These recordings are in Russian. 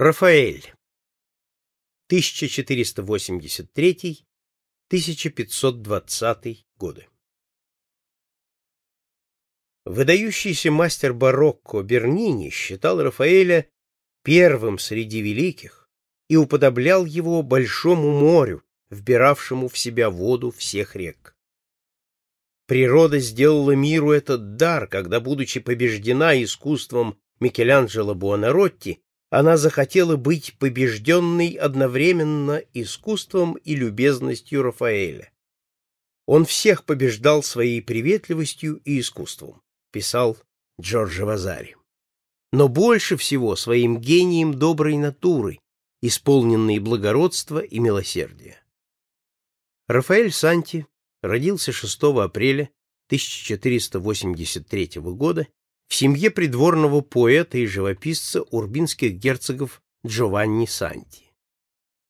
Рафаэль. 1483-1520 годы. Выдающийся мастер барокко Бернини считал Рафаэля первым среди великих и уподоблял его большому морю, вбиравшему в себя воду всех рек. Природа сделала миру этот дар, когда, будучи побеждена искусством Микеланджело Буонаротти, она захотела быть побежденной одновременно искусством и любезностью Рафаэля. Он всех побеждал своей приветливостью и искусством, писал Джорджо Вазари. Но больше всего своим гением доброй натуры, исполненной благородства и милосердия. Рафаэль Санти родился 6 апреля 1483 года в семье придворного поэта и живописца урбинских герцогов Джованни Санти.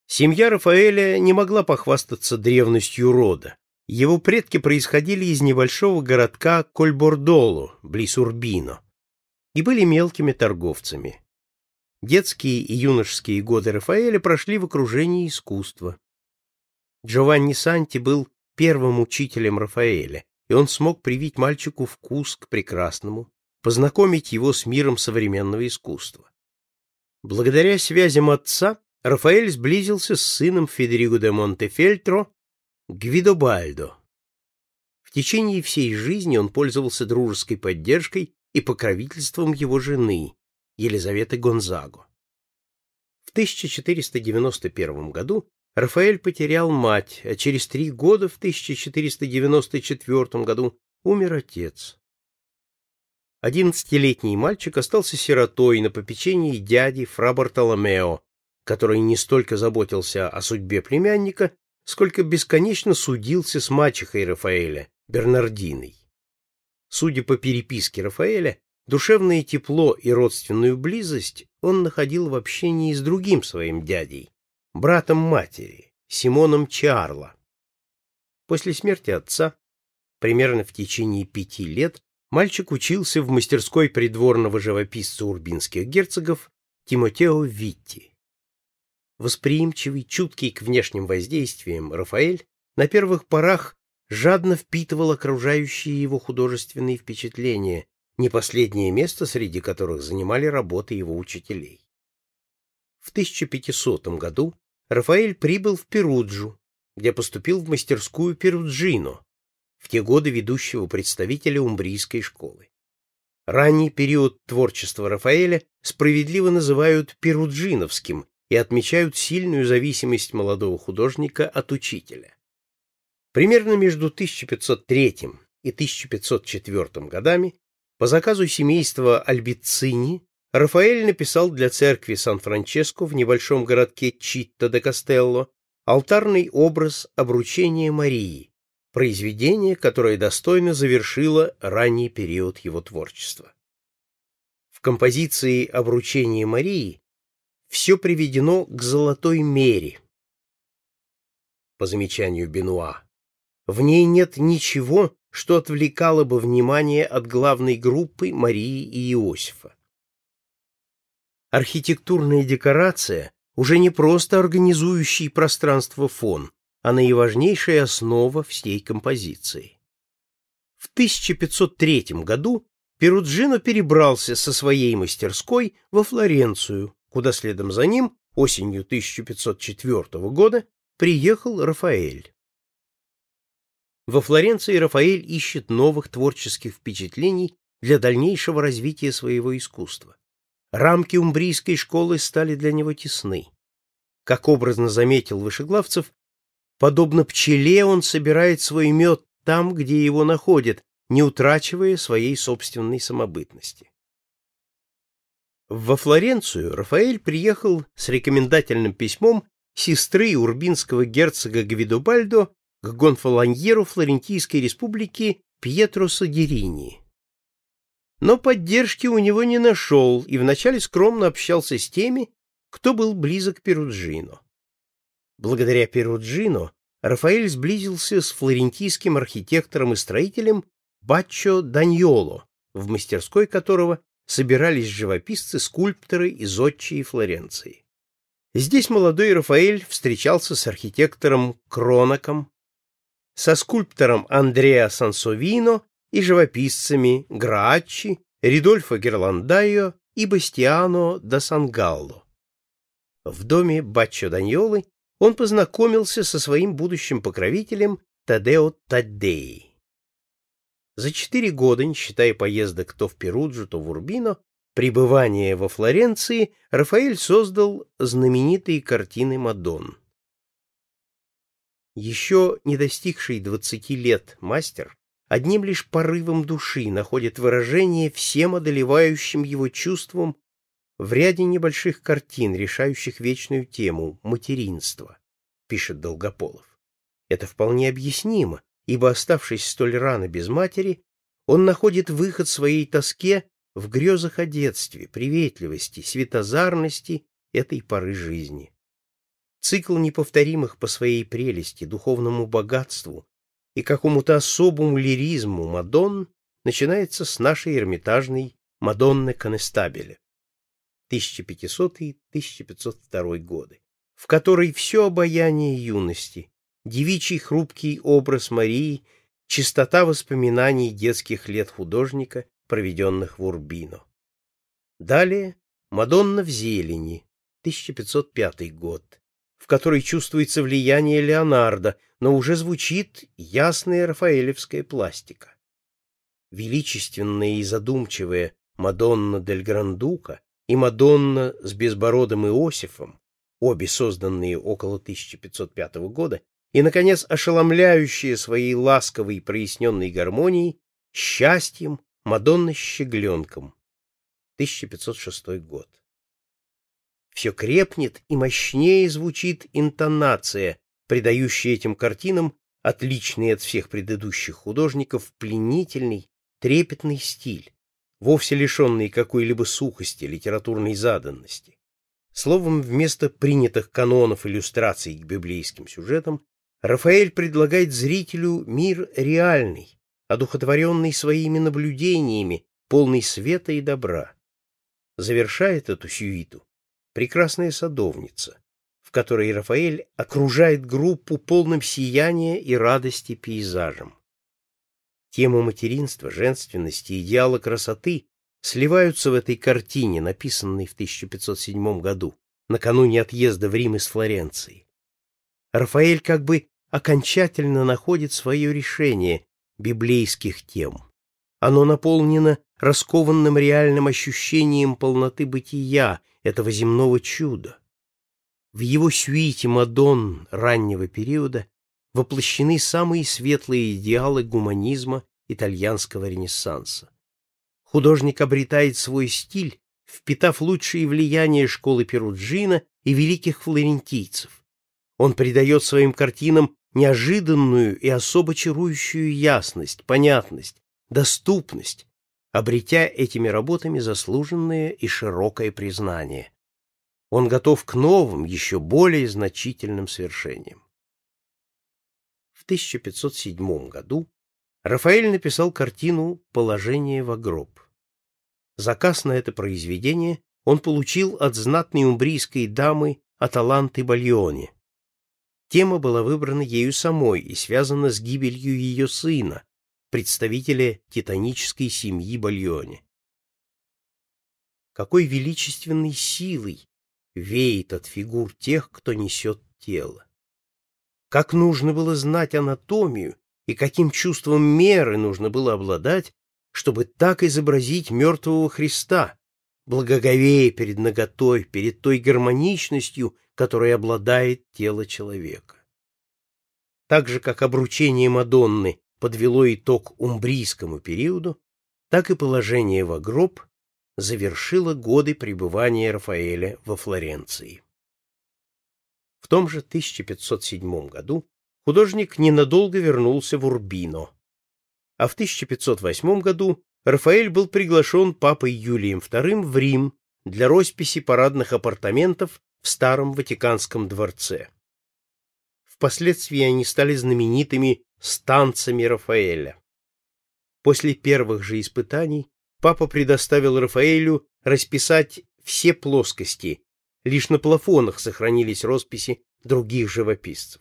Семья Рафаэля не могла похвастаться древностью рода. Его предки происходили из небольшого городка Кольбордоло, близ Урбино, и были мелкими торговцами. Детские и юношеские годы Рафаэля прошли в окружении искусства. Джованни Санти был первым учителем Рафаэля, и он смог привить мальчику вкус к прекрасному, познакомить его с миром современного искусства. Благодаря связям отца Рафаэль сблизился с сыном Федериго де Монтефельтро Гвидобальдо. В течение всей жизни он пользовался дружеской поддержкой и покровительством его жены, Елизаветы Гонзаго. В 1491 году Рафаэль потерял мать, а через три года, в 1494 году, умер отец. Одиннадцатилетний мальчик остался сиротой на попечении дяди Фра Бартоломео, который не столько заботился о судьбе племянника, сколько бесконечно судился с мачехой Рафаэля, Бернардиной. Судя по переписке Рафаэля, душевное тепло и родственную близость он находил в общении с другим своим дядей, братом матери, Симоном Чарло. После смерти отца, примерно в течение пяти лет, мальчик учился в мастерской придворного живописца урбинских герцогов Тимотео Витти. Восприимчивый, чуткий к внешним воздействиям, Рафаэль на первых порах жадно впитывал окружающие его художественные впечатления, не последнее место среди которых занимали работы его учителей. В 1500 году Рафаэль прибыл в Перуджу, где поступил в мастерскую Перуджино, в те годы ведущего представителя умбрийской школы. Ранний период творчества Рафаэля справедливо называют перуджиновским и отмечают сильную зависимость молодого художника от учителя. Примерно между 1503 и 1504 годами по заказу семейства Альбицини Рафаэль написал для церкви Сан-Франческо в небольшом городке Читто-де-Кастелло алтарный образ обручения Марии, произведение, которое достойно завершило ранний период его творчества. В композиции «Обручение Марии» все приведено к золотой мере. По замечанию Бенуа, в ней нет ничего, что отвлекало бы внимание от главной группы Марии и Иосифа. Архитектурная декорация уже не просто организующий пространство фон, а наиважнейшая основа всей композиции. В 1503 году Перуджино перебрался со своей мастерской во Флоренцию, куда следом за ним осенью 1504 года приехал Рафаэль. Во Флоренции Рафаэль ищет новых творческих впечатлений для дальнейшего развития своего искусства. Рамки умбрийской школы стали для него тесны. Как образно заметил Вышеглавцев, Подобно пчеле он собирает свой мед там, где его находят, не утрачивая своей собственной самобытности. Во Флоренцию Рафаэль приехал с рекомендательным письмом сестры урбинского герцога Гвидобальдо к гонфолоньеру Флорентийской республики Пьетро Садерини. Но поддержки у него не нашел и вначале скромно общался с теми, кто был близок Перуджино. Благодаря Перуджино Рафаэль сблизился с флорентийским архитектором и строителем Баччо Даньоло, в мастерской которого собирались живописцы, скульпторы и зодчие Флоренции. Здесь молодой Рафаэль встречался с архитектором Кронаком, со скульптором Андреа Сансовино и живописцами Грааччи, Ридольфо Герландайо и Бастиано да Сангалло. В доме Баччо Даньолы он познакомился со своим будущим покровителем Тадео Таддеи. За четыре года, не считая поездок то в Перуджу, то в Урбино, пребывания во Флоренции, Рафаэль создал знаменитые картины Мадонн. Еще не достигший двадцати лет мастер одним лишь порывом души находит выражение всем одолевающим его чувствам в ряде небольших картин, решающих вечную тему — материнство, пишет Долгополов. Это вполне объяснимо, ибо, оставшись столь рано без матери, он находит выход своей тоске в грезах о детстве, приветливости, светозарности этой поры жизни. Цикл неповторимых по своей прелести, духовному богатству и какому-то особому лиризму Мадонн начинается с нашей эрмитажной Мадонны Конестабеля 1500-1502 годы, в которой все обаяние юности, девичий хрупкий образ Марии, чистота воспоминаний детских лет художника, проведенных в Урбино. Далее «Мадонна в зелени», 1505 год, в которой чувствуется влияние Леонардо, но уже звучит ясная рафаэлевская пластика. Величественная и задумчивая Мадонна дель Грандука и Мадонна с безбородым Иосифом, обе созданные около 1505 года, и, наконец, ошеломляющая своей ласковой проясненной гармонией, счастьем Мадонна с щегленком, 1506 год. Все крепнет и мощнее звучит интонация, придающая этим картинам отличный от всех предыдущих художников пленительный, трепетный стиль, вовсе лишенный какой-либо сухости, литературной заданности. Словом, вместо принятых канонов иллюстраций к библейским сюжетам Рафаэль предлагает зрителю мир реальный, одухотворенный своими наблюдениями, полный света и добра. Завершает эту сюиту прекрасная садовница, в которой Рафаэль окружает группу полным сияния и радости пейзажем. Тема материнства, женственности, идеала красоты сливаются в этой картине, написанной в 1507 году, накануне отъезда в Рим из Флоренции. Рафаэль как бы окончательно находит свое решение библейских тем. Оно наполнено раскованным реальным ощущением полноты бытия, этого земного чуда. В его сюите Мадон раннего периода воплощены самые светлые идеалы гуманизма итальянского ренессанса. Художник обретает свой стиль, впитав лучшие влияния школы Перуджина и великих флорентийцев. Он придает своим картинам неожиданную и особо чарующую ясность, понятность, доступность, обретя этими работами заслуженное и широкое признание. Он готов к новым, еще более значительным свершениям. В 1507 году Рафаэль написал картину «Положение в гроб». Заказ на это произведение он получил от знатной умбрийской дамы Аталанты Бальони. Тема была выбрана ею самой и связана с гибелью ее сына, представителя титанической семьи Бальони. Какой величественной силой веет от фигур тех, кто несет тело. Как нужно было знать анатомию и каким чувством меры нужно было обладать, чтобы так изобразить мертвого Христа, благоговея перед наготой, перед той гармоничностью, которой обладает тело человека. Так же, как обручение Мадонны подвело итог умбрийскому периоду, так и положение в гроб завершило годы пребывания Рафаэля во Флоренции. В том же 1507 году художник ненадолго вернулся в Урбино, а в 1508 году Рафаэль был приглашен папой Юлием II в Рим для росписи парадных апартаментов в Старом Ватиканском дворце. Впоследствии они стали знаменитыми станцами Рафаэля. После первых же испытаний папа предоставил Рафаэлю расписать все плоскости, лишь на плафонах сохранились росписи других живописцев.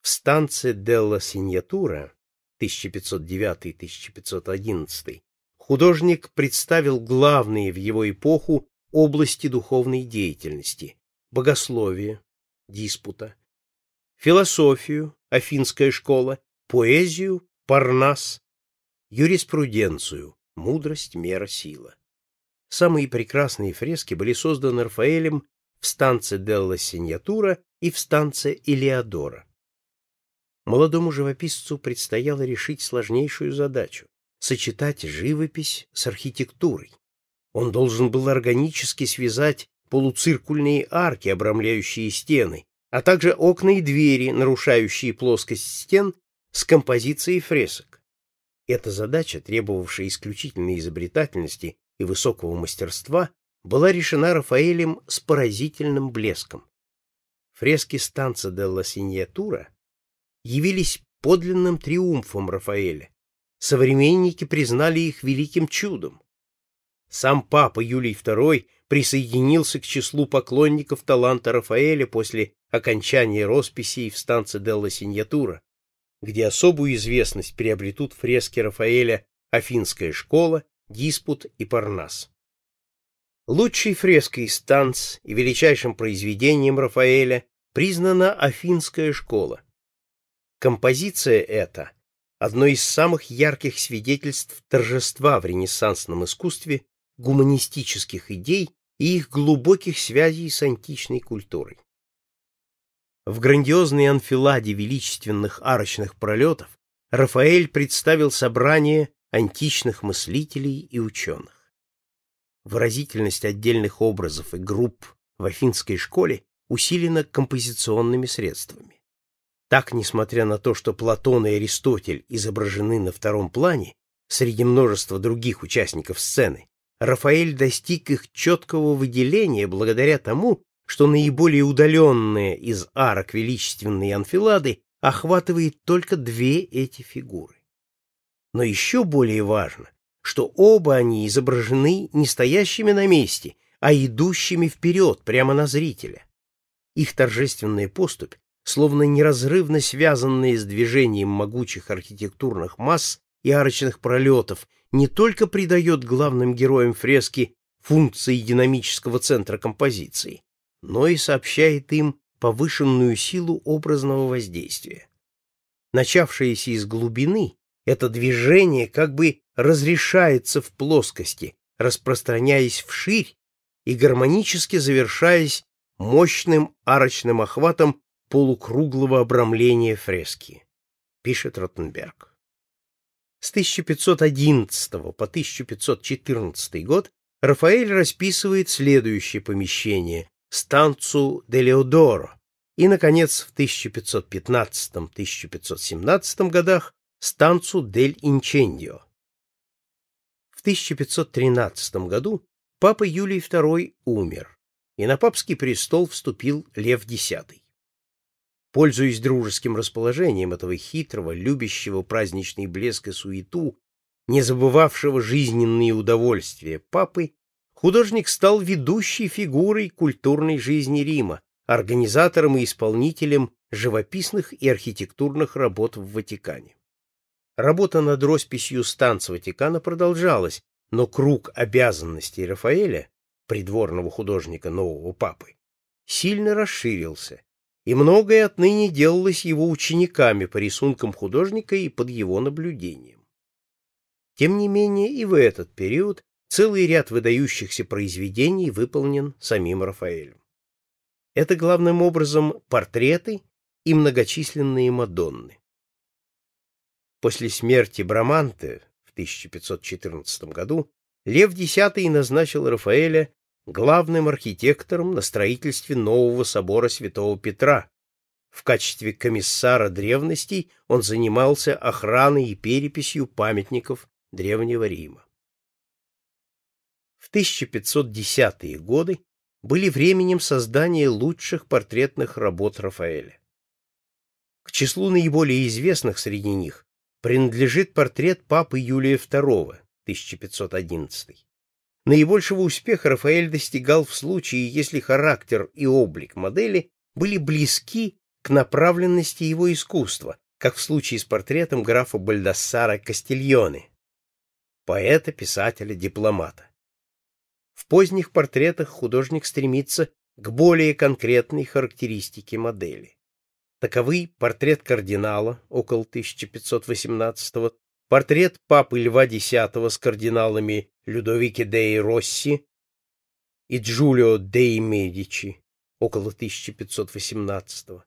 В станции Делла Синьятура 1509-1511 художник представил главные в его эпоху области духовной деятельности – богословие, диспута, философию, афинская школа, поэзию, парнас, юриспруденцию, мудрость, мера, сила. Самые прекрасные фрески были созданы Рафаэлем в станции Делла Синьятура и в станции Илеодора. Молодому живописцу предстояло решить сложнейшую задачу — сочетать живопись с архитектурой. Он должен был органически связать полуциркульные арки, обрамляющие стены, а также окна и двери, нарушающие плоскость стен, с композицией фресок. Эта задача, требовавшая исключительной изобретательности и высокого мастерства, была решена Рафаэлем с поразительным блеском. Фрески станца делла Синьятура явились подлинным триумфом Рафаэля. Современники признали их великим чудом. Сам папа Юлий II присоединился к числу поклонников таланта Рафаэля после окончания росписей в станции Делла Синьятура, где особую известность приобретут фрески Рафаэля «Афинская школа», «Диспут» и «Парнас». Лучшей фреской станц и величайшим произведением Рафаэля признана Афинская школа. Композиция эта – одно из самых ярких свидетельств торжества в ренессансном искусстве гуманистических идей и их глубоких связей с античной культурой. В грандиозной анфиладе величественных арочных пролетов Рафаэль представил собрание античных мыслителей и ученых. Выразительность отдельных образов и групп в афинской школе усилена композиционными средствами. Так, несмотря на то, что Платон и Аристотель изображены на втором плане, среди множества других участников сцены, Рафаэль достиг их четкого выделения благодаря тому, что наиболее удаленные из арок величественной анфилады охватывает только две эти фигуры. Но еще более важно, что оба они изображены не стоящими на месте, а идущими вперед, прямо на зрителя. Их торжественная поступь, словно неразрывно связанная с движением могучих архитектурных масс и арочных пролетов, не только придает главным героям фрески функции динамического центра композиции, но и сообщает им повышенную силу образного воздействия. Начавшееся из глубины, это движение как бы разрешается в плоскости, распространяясь вширь и гармонически завершаясь мощным арочным охватом полукруглого обрамления фрески, пишет Ротенберг. С 1511 по 1514 год Рафаэль расписывает следующее помещение – станцию де Леодоро, и, наконец, в 1515-1517 годах станцию дель Инчендио. В 1513 году папа Юлий II умер, и на папский престол вступил Лев X. Пользуясь дружеским расположением этого хитрого, любящего праздничный блеск и суету, не забывавшего жизненные удовольствия папы, художник стал ведущей фигурой культурной жизни Рима, организатором и исполнителем живописных и архитектурных работ в Ватикане. Работа над росписью станц Ватикана продолжалась, но круг обязанностей Рафаэля, придворного художника нового папы, сильно расширился, и многое отныне делалось его учениками по рисункам художника и под его наблюдением. Тем не менее, и в этот период целый ряд выдающихся произведений выполнен самим Рафаэлем. Это главным образом портреты и многочисленные Мадонны. После смерти Браманте в 1514 году Лев X назначил Рафаэля главным архитектором на строительстве нового собора Святого Петра. В качестве комиссара древностей он занимался охраной и переписью памятников Древнего Рима. В 1510-е годы были временем создания лучших портретных работ Рафаэля. К числу наиболее известных среди них принадлежит портрет папы Юлия II 1511. Наибольшего успеха Рафаэль достигал в случае, если характер и облик модели были близки к направленности его искусства, как в случае с портретом графа Бальдассара Кастильоне, поэта, писателя, дипломата. В поздних портретах художник стремится к более конкретной характеристике модели. Таковы портрет кардинала около 1518 портрет папы Льва X с кардиналами Людовике Деи Росси и Джулио Деи Медичи около 1518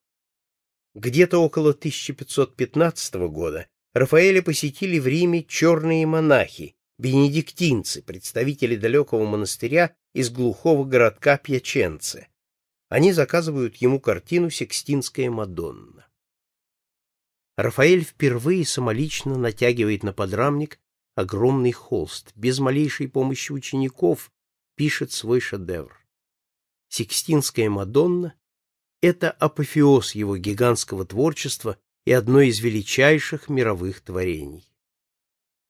Где-то около 1515 года Рафаэля посетили в Риме черные монахи, бенедиктинцы, представители далекого монастыря из глухого городка Пьяченце. Они заказывают ему картину «Секстинская Мадонна». Рафаэль впервые самолично натягивает на подрамник огромный холст, без малейшей помощи учеников пишет свой шедевр. Сикстинская Мадонна — это апофеоз его гигантского творчества и одно из величайших мировых творений.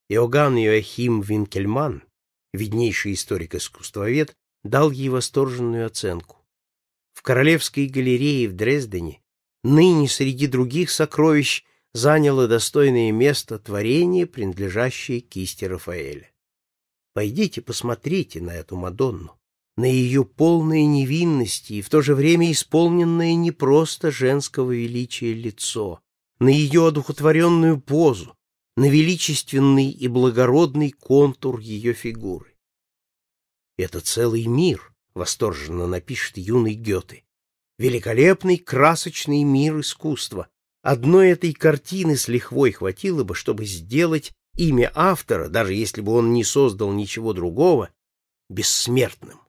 Иоганн Иоахим Винкельман, виднейший историк-искусствовед, дал ей восторженную оценку. Королевской галерее в Дрездене ныне среди других сокровищ заняло достойное место творение, принадлежащее кисти Рафаэля. Пойдите посмотрите на эту Мадонну, на ее полное невинности и в то же время исполненное не просто женского величия лицо, на ее одухотворенную позу, на величественный и благородный контур ее фигуры. «Это целый мир», — восторженно напишет юный Гёте, «великолепный красочный мир искусства, Одной этой картины с лихвой хватило бы, чтобы сделать имя автора, даже если бы он не создал ничего другого, бессмертным.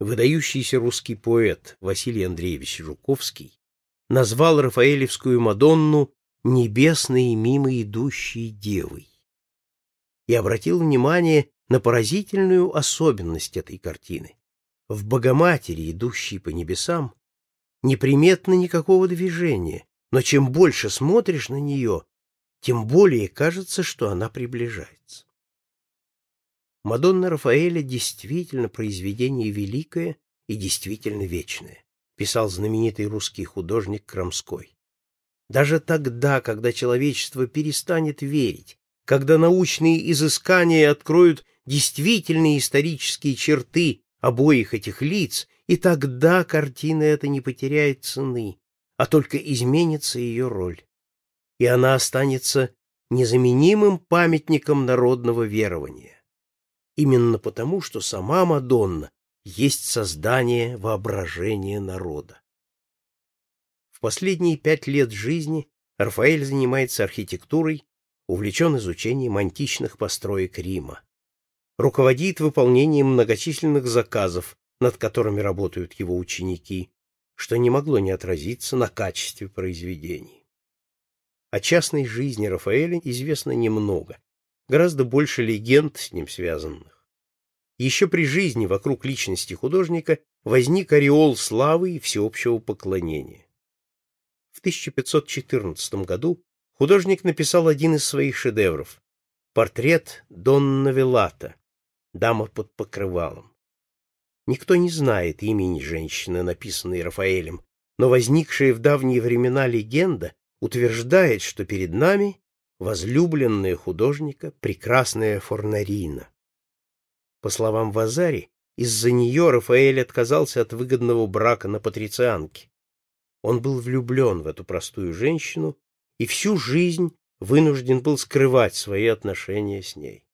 Выдающийся русский поэт Василий Андреевич Жуковский назвал Рафаэлевскую Мадонну «небесной мимо идущей девой» и обратил внимание на поразительную особенность этой картины. В Богоматери, идущей по небесам, неприметно никакого движения, но чем больше смотришь на нее, тем более кажется, что она приближается. Мадонна Рафаэля действительно произведение великое и действительно вечное, писал знаменитый русский художник Крамской. Даже тогда, когда человечество перестанет верить, когда научные изыскания откроют действительные исторические черты обоих этих лиц и тогда картина эта не потеряет цены, а только изменится ее роль, и она останется незаменимым памятником народного верования. Именно потому, что сама Мадонна есть создание воображения народа. В последние пять лет жизни Рафаэль занимается архитектурой, увлечен изучением античных построек Рима. Руководит выполнением многочисленных заказов, над которыми работают его ученики, что не могло не отразиться на качестве произведений. О частной жизни Рафаэля известно немного, гораздо больше легенд с ним связанных. Еще при жизни вокруг личности художника возник ореол славы и всеобщего поклонения. В 1514 году художник написал один из своих шедевров — портрет Донна Велата, дама под покрывалом. Никто не знает имени женщины, написанной Рафаэлем, но возникшая в давние времена легенда утверждает, что перед нами возлюбленная художника, прекрасная Форнарина. По словам Вазари, из-за нее Рафаэль отказался от выгодного брака на патрицианке. Он был влюблен в эту простую женщину и всю жизнь вынужден был скрывать свои отношения с ней.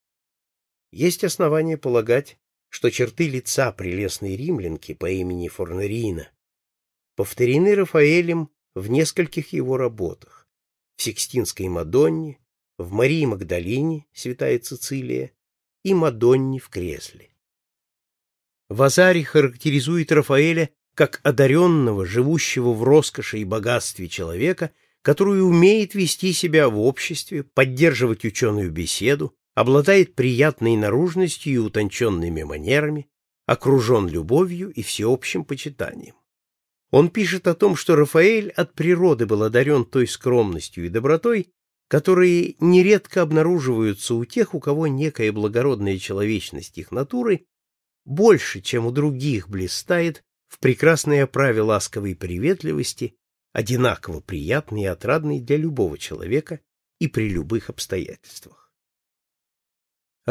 Есть основания полагать, что черты лица прелестной римлянки по имени Форнерина повторены Рафаэлем в нескольких его работах в Сикстинской Мадонне, в Марии Магдалине, святая Цицилия, и Мадонне в кресле. Вазари характеризует Рафаэля как одаренного, живущего в роскоши и богатстве человека, который умеет вести себя в обществе, поддерживать ученую беседу, обладает приятной наружностью и утонченными манерами, окружен любовью и всеобщим почитанием. Он пишет о том, что Рафаэль от природы был одарен той скромностью и добротой, которые нередко обнаруживаются у тех, у кого некая благородная человечность их натуры больше, чем у других, блистает в прекрасной оправе ласковой приветливости, одинаково приятной и отрадной для любого человека и при любых обстоятельствах.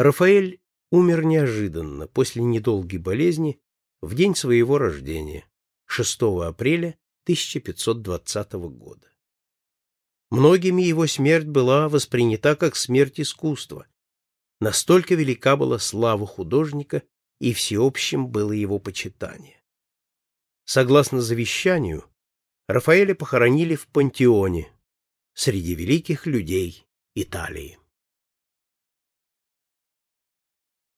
Рафаэль умер неожиданно, после недолгой болезни, в день своего рождения, 6 апреля 1520 года. Многими его смерть была воспринята как смерть искусства. Настолько велика была слава художника, и всеобщим было его почитание. Согласно завещанию, Рафаэля похоронили в пантеоне среди великих людей Италии.